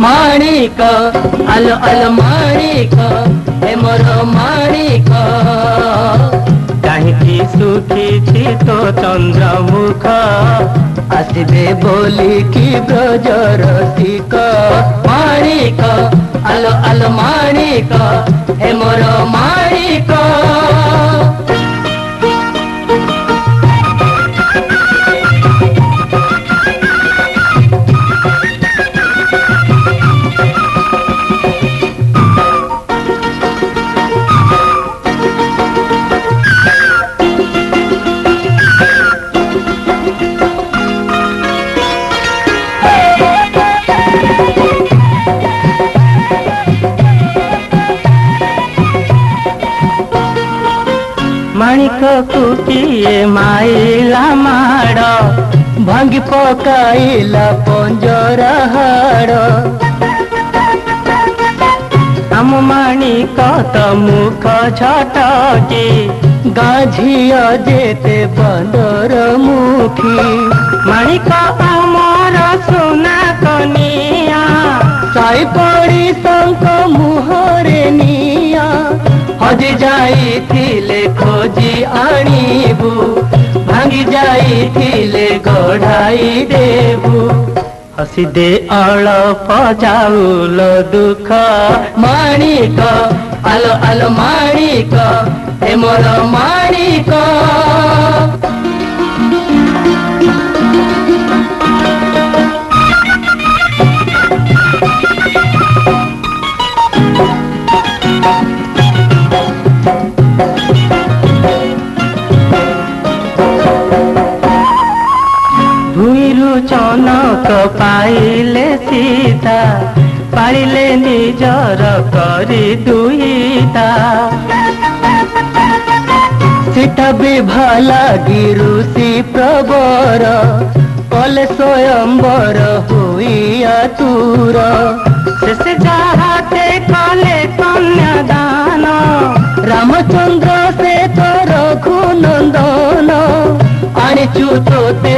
माणिक अल अल माणिक हे मोर माणिक କାହିଁକି ଶୁଖିଛି ତୋ ଚନ୍ଦ୍ରମୁଖ ଆସିବେ ବୋଲିକି ବ୍ରଜର ଟିକ ମାଣିକ ଆଲୋ ଆଲୋ ମାଣିକ ହେ ମୋର ମା ಮಣಿಕ ಕುಟಿಯೇ ಮಾಯಿಲ ಮಾಡ ಭಂಗಿ ಪಕಾಯಿಲ ಪಂಜರ ಹಾಡ ଆମ ମାଣିକ ତ ମୁଖ ଛଟଟି ଗାଝିଅ ଯେତେ ବନ୍ଦର ମୁଖୀ ମାଣିକ ଆମର ସୁନା କନିଆ ସାଇ ପଡ଼ିଶାଙ୍କ ମୁହଁରେ ନିଆଁ ହଜି ଯାଇଥି ଖୋଜି ଆଣିବୁ ଭାଙ୍ଗି ଯାଇଥିଲେ ଗଢ଼ାଇ ଦେବୁ ହସିଦେ ଅଳପ ଯାଉଲ ଦୁଃଖ ମାଣିକ ଆଲୋ ଆଲୋ ମାଣିକ ଏ ମୋର ମାଣିକ দର୍ଶନକ ପାଇଲେ ସୀତା ପାଳିଲେ ନିଜର କରି ଦୁଇତା ସେଟା ବି ଭଲ ଗିରୁଷି ପ୍ରବର କଲେ ସ୍ୱୟମ୍ବର ହୁଇଆ ତୁର ଶେଷ ଯାହାତେ କଲେ କନ୍ୟାଦାନ ରାମଚନ୍ଦ୍ର ସେ ତୋର ଘୁନନ୍ଦନ ଆଣିଛୁ ତୋତେ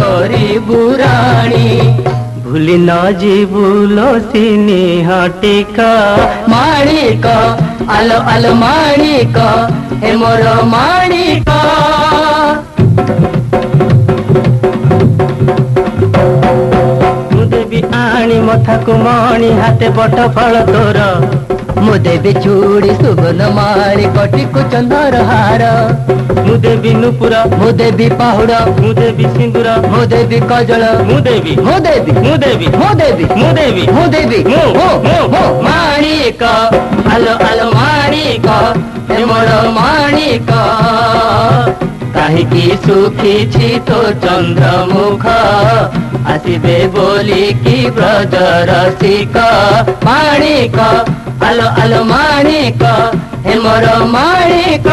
করিবু রাণী ভুলি না যাবু লসিনি হাটিকা মাণিক আলো আলো মাণিক হে মোর মাণিক আনি মথাকু মণি হাতে বট ফল তোর মু দেবী চুড়ি সুগন মাড়ি কটিকু চন্দর হার ମୁଁ ଦେବି ନୁପୁର ମୁଁ ଦେବି ପାହୁଡ ମୁଁ ଦେବି ସିନ୍ଦୁର ମୁଁ ଦେବି କଜଳ ମୁଁ ଦେବି ମୁଁ ଦେବି ମୁଁ ଦେବି ମୁଁ ଦେବି ମୁଁ ଦେବି ମୁଁ ଦେବି ମୁଁ ମୁଁ ମୁଁ ମାଣିକ ଆଲୋ ଆଲୋ ମାଣିକ ହେମଳ ମାଣିକ କାହିଁକି ଶୁଖିଛି ତୋ ଚନ୍ଦ୍ରମୁଖ ଆସିବେ ବୋଲିକି ବ୍ରଜ ରସିକ ମାଣିକ আলো আলো মাণিক হে মোর মাণিক